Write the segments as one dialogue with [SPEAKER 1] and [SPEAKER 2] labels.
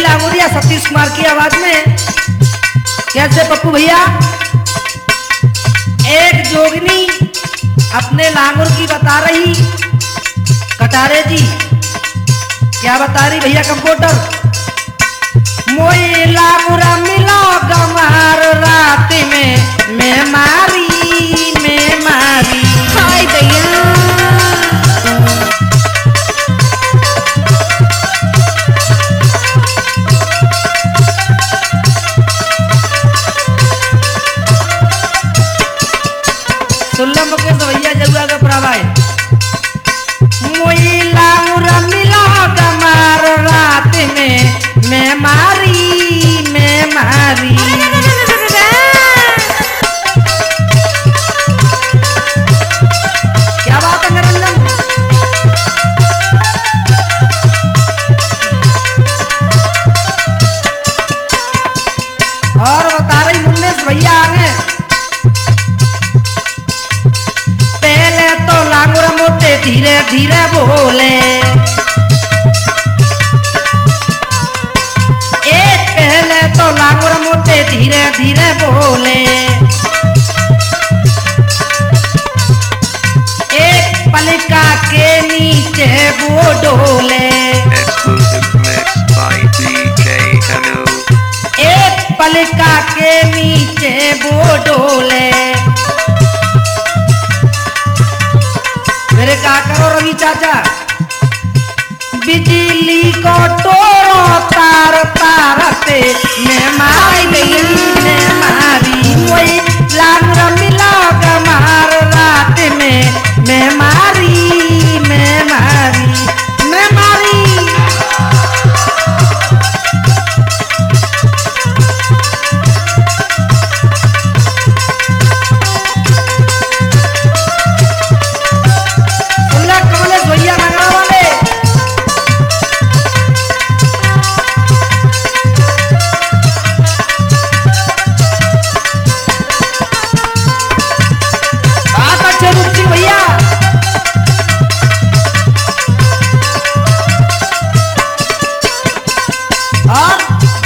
[SPEAKER 1] लामुरिया सतीश कुमार की आवाज़ में। कैसे पप्पू भैया? एक जोगनी अपने लांगुर की बता रही। कटारे जी, क्या बता रही भैया कंप्यूटर मोई लांगुरा मिला गमार रात में, मैं मारी मुकेश भैया जगुआ का मिलो गमार रात में मैं मारी मैं क्या बात है निरंजन और बता रही मुन्नेश भैया आगे मोटे धीरे धीरे बोले। एक पहले तो लांगुर मोटे धीरे धीरे बोले। एक पलिका के नीचे वो डोले. एक पलिका के नीचे वो डोले। रवि चाचा। बिजली को तोरो तार तार से मैं गई मैं मारी वही लांग मिला कमार रात में मैं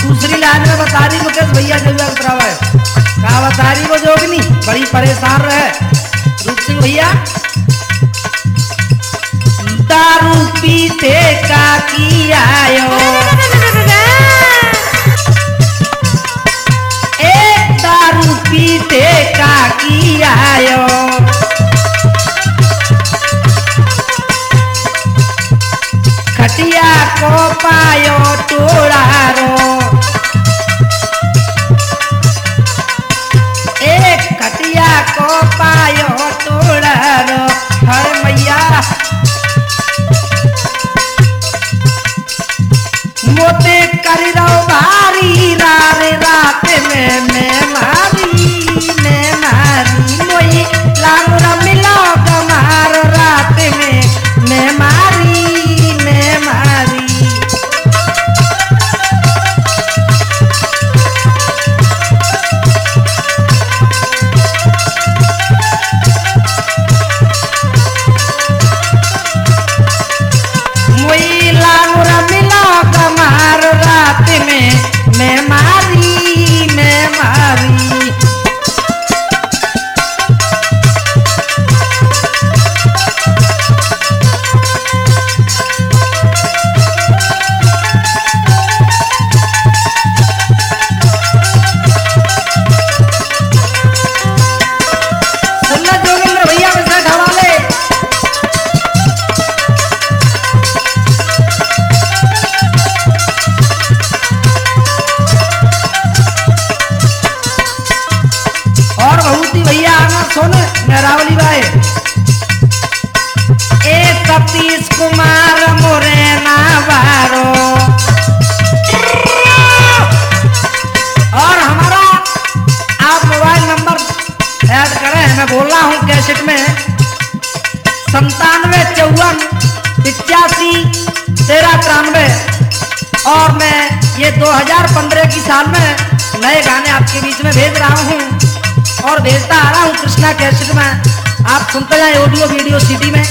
[SPEAKER 1] दूसरी लाइन में बता रही मुकेश भैया है। कहा, बता रही वो जोगनी बड़ी परेशान रहे। रूप सिंह भैया, दारू पीते का की आयो एक दारू पीते का की आयो खटिया को पायो टोड़ारो एक पायो मैया। मोते कर रो भारी रारे रात में मैं। रात कुमार मोरेना बारो। और हमारा आप मोबाइल नंबर ऐड करें, मैं बोल रहा हूँ कैसेट में। संतानवे चौवन पिचासी तेरह तिरानवे। और मैं ये 2015 की साल में नए गाने आपके बीच में भेज रहा हूँ। और भेजता आ रहा हूँ कृष्णा कैसेट में। आप सुनते जाए ऑडियो वीडियो सीडी में।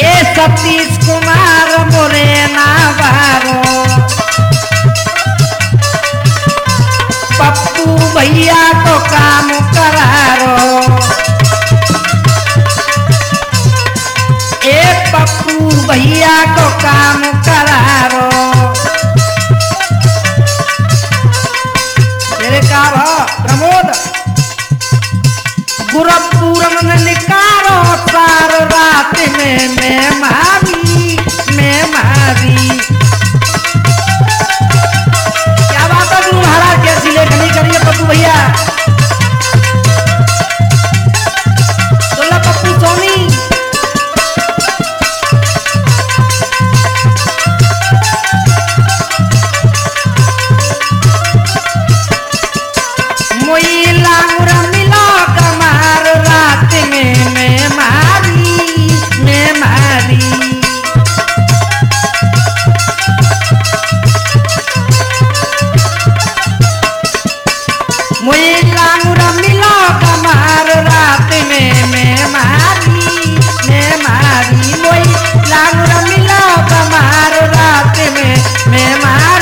[SPEAKER 1] ए सतीश कुमार मोरे ना बारो पप्पू भैया को काम करारो ए पप्पू भैया को काम करारो तेरे का प्रमोद गुरपुरम निकारो सार रात में मैं मार रात में मैं मारी मैं मारी मोई। लांग मिला कमार रात में मैं मार।